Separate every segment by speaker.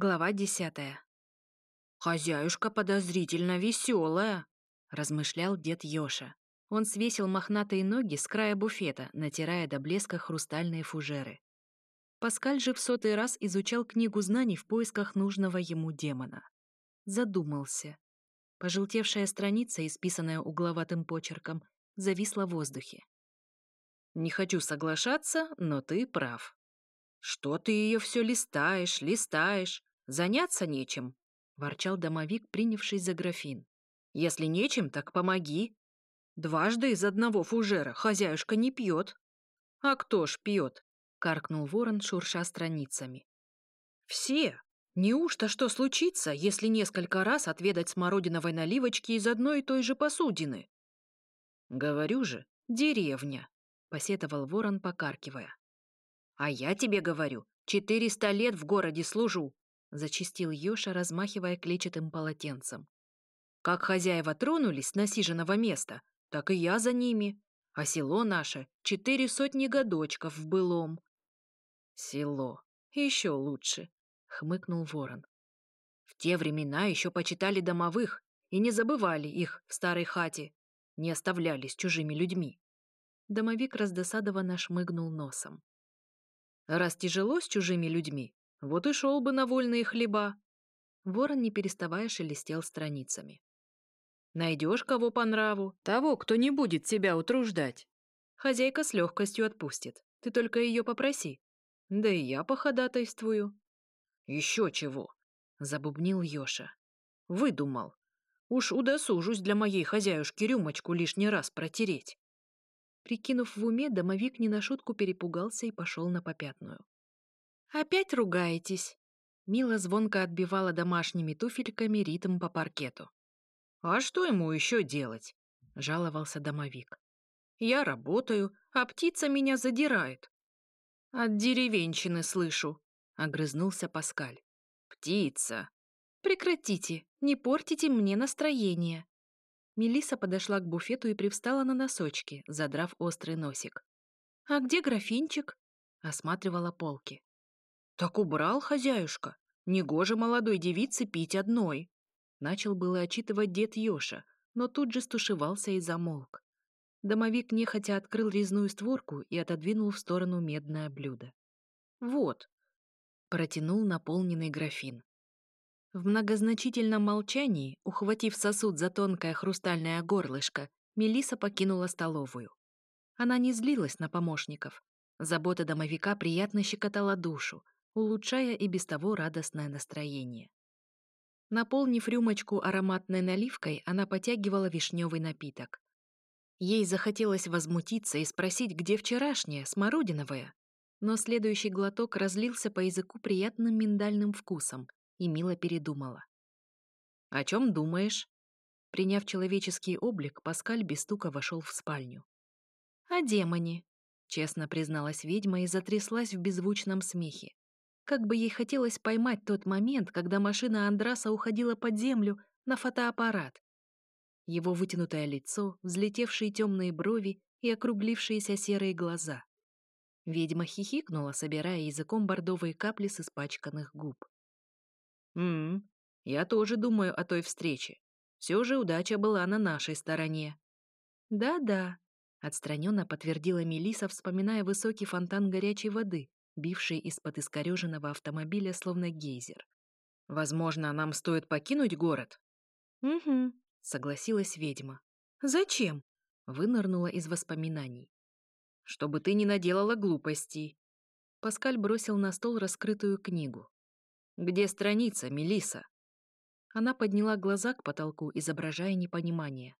Speaker 1: Глава десятая.
Speaker 2: «Хозяюшка подозрительно веселая», — размышлял дед Ёша.
Speaker 1: Он свесил мохнатые ноги с края буфета, натирая до блеска хрустальные фужеры. Паскаль же в сотый раз изучал книгу знаний в поисках нужного ему демона. Задумался. Пожелтевшая страница, исписанная угловатым почерком, зависла в воздухе.
Speaker 2: «Не хочу соглашаться, но ты прав. Что ты ее все листаешь, листаешь? Заняться нечем», — ворчал домовик, принявшись за графин. «Если нечем, так помоги. Дважды из одного фужера хозяюшка не пьет». «А кто ж пьет?» — каркнул ворон, шурша страницами. «Все. Неужто что случится, если несколько раз отведать смородиновой наливочки из одной и той же посудины?» «Говорю же, деревня», — посетовал ворон, покаркивая. «А я тебе говорю, четыреста лет в городе служу», — зачистил Ёша, размахивая клетчатым полотенцем. «Как хозяева тронулись с насиженного места, так и я за ними, а село наше — четыре сотни годочков в былом». «Село. Еще лучше», — хмыкнул ворон. «В те времена еще почитали домовых и не забывали их в старой хате, не оставлялись чужими людьми». Домовик раздосадованно шмыгнул носом. Раз тяжело с чужими людьми, вот и шел бы на вольные хлеба. Ворон, не переставая, шелестел страницами. Найдешь кого по нраву, того, кто не будет тебя утруждать. Хозяйка с легкостью отпустит, ты только ее попроси. Да и я походатайствую. Еще чего, забубнил Ёша. Выдумал. Уж удосужусь для моей хозяюшки рюмочку лишний раз протереть. Прикинув в уме, домовик не на шутку перепугался и пошел на попятную. «Опять ругаетесь?» Мила звонко отбивала домашними туфельками ритм по паркету. «А что ему еще делать?» — жаловался домовик. «Я работаю, а птица меня задирает». «От деревенщины слышу», — огрызнулся Паскаль. «Птица!» «Прекратите, не портите мне настроение», Мелиса подошла к буфету и привстала на носочки, задрав острый носик. «А где графинчик?» — осматривала полки. «Так убрал хозяюшка. Негоже молодой девице пить одной». Начал было отчитывать дед Ёша, но тут же стушевался и замолк. Домовик нехотя открыл резную створку и отодвинул в сторону медное блюдо. «Вот», — протянул наполненный графин. В многозначительном молчании, ухватив сосуд за тонкое хрустальное горлышко, Мелиса покинула столовую. Она не злилась на помощников. Забота домовика приятно щекотала душу, улучшая и без того радостное настроение. Наполнив рюмочку ароматной наливкой, она потягивала вишневый напиток. Ей захотелось возмутиться и спросить, где вчерашняя, смородиновая. Но следующий глоток разлился по языку приятным миндальным вкусом, и Мила передумала. «О чем думаешь?» Приняв человеческий облик, Паскаль без стука вошел в спальню. «О демоне», — честно призналась ведьма и затряслась в беззвучном смехе. Как бы ей хотелось поймать тот момент, когда машина Андраса уходила под землю на фотоаппарат. Его вытянутое лицо, взлетевшие темные брови и округлившиеся серые глаза. Ведьма хихикнула, собирая языком бордовые капли с испачканных губ. «М-м, я тоже думаю о той встрече. Все же удача была на нашей стороне». «Да-да», — отстраненно подтвердила Мелиса, вспоминая высокий фонтан горячей воды, бивший из-под искореженного автомобиля словно гейзер. «Возможно, нам стоит покинуть город?» «Угу», — согласилась ведьма. «Зачем?» — вынырнула из воспоминаний. «Чтобы ты не наделала глупостей». Паскаль бросил на стол раскрытую книгу. «Где страница, Мелиса? Она подняла глаза к потолку, изображая непонимание.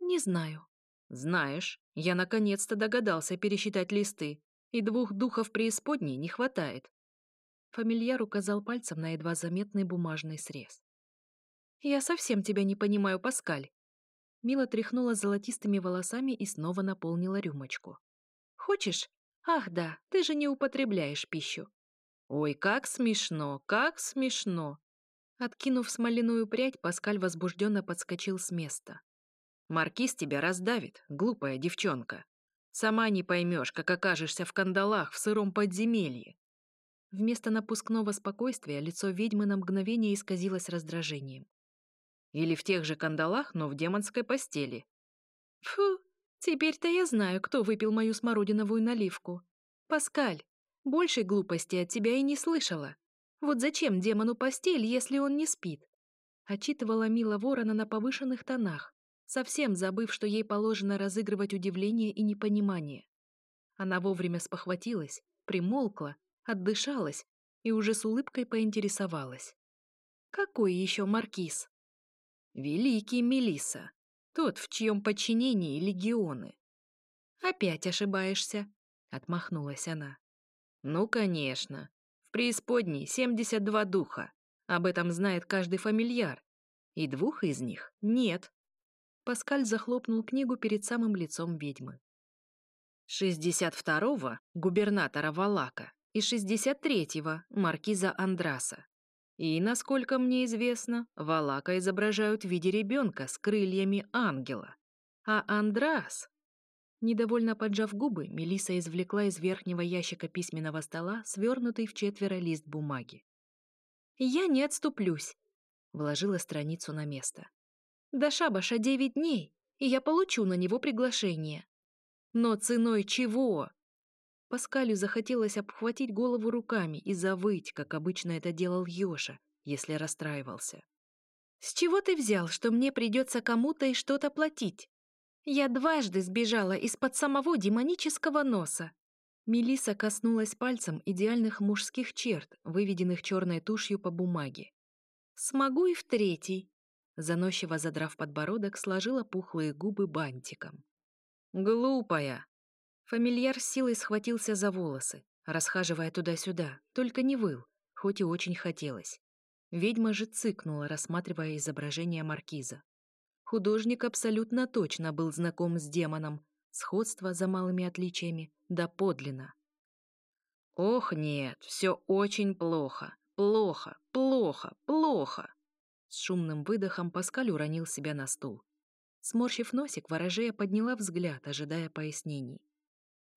Speaker 2: «Не знаю». «Знаешь, я наконец-то догадался пересчитать листы, и двух духов преисподней не хватает». Фамильяр указал пальцем на едва заметный бумажный срез. «Я совсем тебя не понимаю, Паскаль». Мила тряхнула золотистыми волосами и снова наполнила рюмочку. «Хочешь? Ах да, ты же не употребляешь пищу. Ой, как смешно, как смешно. Откинув смоляную прядь, Паскаль возбужденно подскочил с места. Маркиз тебя раздавит, глупая девчонка. Сама не поймешь, как окажешься в кандалах в сыром подземелье.
Speaker 1: Вместо напускного спокойствия лицо ведьмы на мгновение исказилось раздражением.
Speaker 2: Или в тех же кандалах, но в демонской постели.
Speaker 1: Фу, теперь-то я знаю, кто выпил мою смородиновую наливку. Паскаль, большей глупости от тебя и не слышала. Вот зачем демону постель, если он не спит? Отчитывала Мила Ворона на повышенных тонах, совсем забыв, что ей положено разыгрывать удивление и непонимание. Она вовремя спохватилась, примолкла, отдышалась и уже с улыбкой поинтересовалась. «Какой еще маркиз?»
Speaker 2: Великий Мелиса, тот, в чьем подчинении легионы.
Speaker 1: Опять ошибаешься, отмахнулась она.
Speaker 2: Ну, конечно. В преисподней 72 духа. Об этом знает каждый фамильяр. И двух из них нет.
Speaker 1: Паскаль захлопнул книгу перед самым лицом ведьмы.
Speaker 2: 62-го — губернатора Валака и 63-го — маркиза Андраса. И, насколько мне известно, Валака изображают в виде ребенка с крыльями ангела. А Андрас...
Speaker 1: Недовольно поджав губы, Мелиса извлекла из верхнего ящика письменного стола свернутый в четверо лист бумаги. «Я не отступлюсь», — вложила страницу на место. «До шабаша девять дней, и я получу на него приглашение». «Но ценой чего?» Паскалю захотелось обхватить голову руками и завыть, как обычно это делал Йоша, если расстраивался. «С чего ты взял, что мне придется кому-то и что-то платить? Я дважды сбежала из-под самого демонического носа». Мелиса коснулась пальцем идеальных мужских черт, выведенных черной тушью по бумаге. «Смогу и в третий», заносчиво задрав подбородок, сложила пухлые губы бантиком.
Speaker 2: «Глупая!»
Speaker 1: Фамильяр с силой схватился за волосы, расхаживая туда-сюда, только не выл, хоть и очень хотелось. Ведьма же цыкнула, рассматривая изображение маркиза. Художник абсолютно точно был знаком с демоном, сходство за малыми отличиями, да подлинно.
Speaker 2: «Ох, нет, все очень плохо, плохо, плохо, плохо!»
Speaker 1: С шумным выдохом Паскаль уронил себя на стул. Сморщив носик, ворожея подняла взгляд, ожидая пояснений.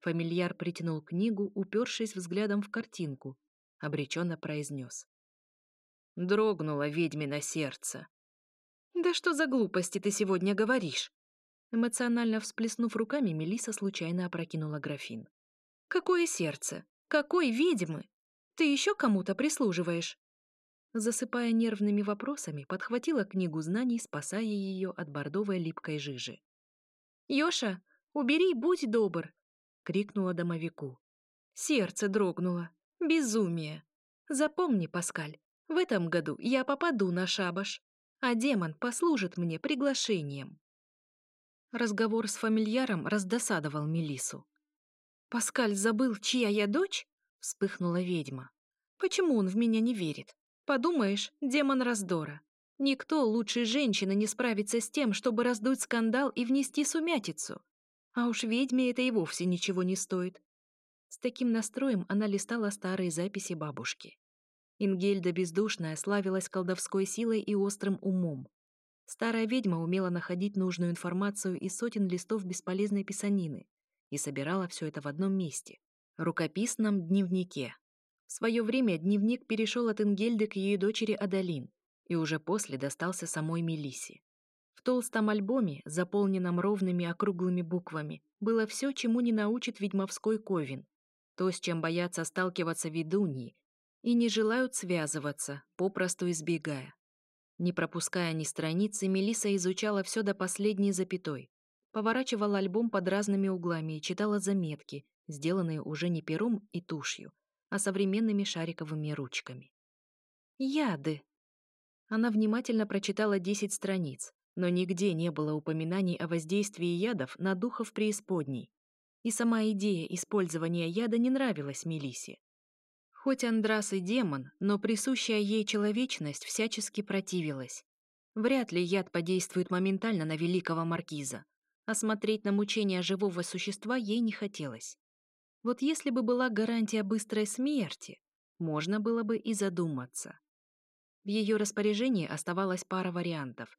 Speaker 1: Фамильяр притянул книгу, упершись взглядом в картинку, обреченно произнес.
Speaker 2: Дрогнуло ведьмино сердце.
Speaker 1: «Да что за глупости ты сегодня говоришь?» Эмоционально всплеснув руками, Мелиса случайно опрокинула графин. «Какое сердце? Какой ведьмы? Ты еще кому-то прислуживаешь?» Засыпая нервными вопросами, подхватила книгу знаний, спасая ее от бордовой липкой жижи. «Ёша, убери, будь добр, крикнула домовику. Сердце дрогнуло. Безумие. Запомни, Паскаль, в этом году я попаду на шабаш, а демон послужит мне приглашением. Разговор с фамильяром раздосадовал Мелису. «Паскаль забыл, чья я дочь?» — вспыхнула ведьма. «Почему он в меня не верит? Подумаешь, демон раздора. Никто лучше женщины не справится с тем, чтобы раздуть скандал и внести сумятицу. А уж ведьме это и вовсе ничего не стоит. С таким настроем она листала старые записи бабушки. Ингельда Бездушная славилась колдовской силой и острым умом. Старая ведьма умела находить нужную информацию из сотен листов бесполезной писанины и собирала все это в одном месте — рукописном дневнике. В свое время дневник перешел от Ингельды к ее дочери Адалин и уже после достался самой Мелиссе толстом альбоме, заполненном ровными округлыми буквами, было все, чему не научит ведьмовской ковен, то, с чем боятся сталкиваться ведуньи, и не желают связываться, попросту избегая. Не пропуская ни страницы, Мелиса изучала все до последней запятой, поворачивала альбом под разными углами и читала заметки, сделанные уже не пером и тушью, а современными шариковыми ручками. Яды. Она внимательно прочитала 10 страниц, но нигде не было упоминаний о воздействии ядов на духов преисподней. И сама идея использования яда не нравилась Мелисе. Хоть Андрас и демон, но присущая ей человечность всячески противилась. Вряд ли яд подействует моментально на великого маркиза, а смотреть на мучения живого существа ей не хотелось. Вот если бы была гарантия быстрой смерти, можно было бы и задуматься. В ее распоряжении оставалась пара вариантов,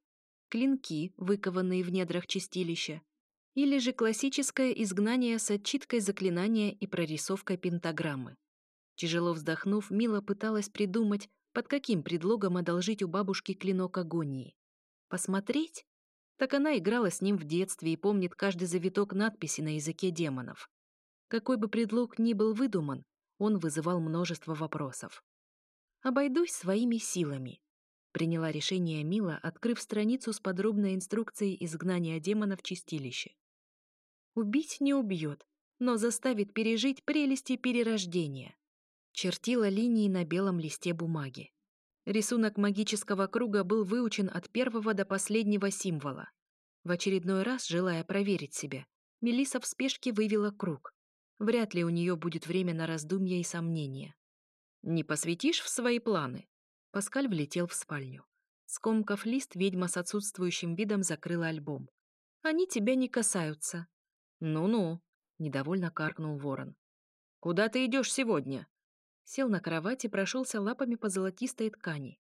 Speaker 1: клинки, выкованные в недрах чистилища, или же классическое изгнание с отчиткой заклинания и прорисовкой пентаграммы. Тяжело вздохнув, Мила пыталась придумать, под каким предлогом одолжить у бабушки клинок агонии. Посмотреть? Так она играла с ним в детстве и помнит каждый завиток надписи на языке демонов. Какой бы предлог ни был выдуман, он вызывал множество вопросов. «Обойдусь своими силами», — приняла решение Мила, открыв страницу с подробной инструкцией изгнания демона в чистилище. «Убить не убьет, но заставит пережить прелести перерождения», — чертила линии на белом листе бумаги. Рисунок магического круга был выучен от первого до последнего символа. В очередной раз, желая проверить себя, Мелиса в спешке вывела круг. Вряд ли у нее будет время на раздумья и сомнения. «Не посвятишь в свои планы?» Паскаль влетел в спальню. Скомкав лист, ведьма с отсутствующим видом закрыла альбом. «Они тебя не касаются». «Ну-ну», — недовольно каркнул ворон. «Куда ты идешь сегодня?» сел на кровати и прошелся лапами по золотистой ткани.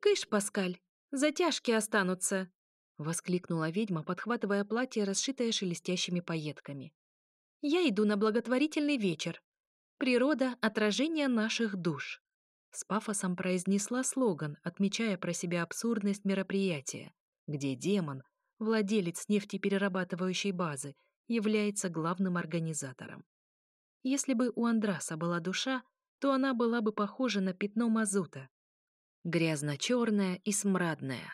Speaker 1: «Кыш, Паскаль, затяжки останутся!» — воскликнула ведьма, подхватывая платье, расшитое шелестящими пайетками. «Я иду на благотворительный вечер. Природа — отражение наших душ». С пафосом произнесла слоган, отмечая про себя абсурдность мероприятия, где демон, владелец нефтеперерабатывающей базы, является главным организатором. Если бы у Андраса была душа, то она была бы похожа на пятно мазута. Грязно-черная и смрадная.